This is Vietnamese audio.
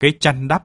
cái chăn đắp.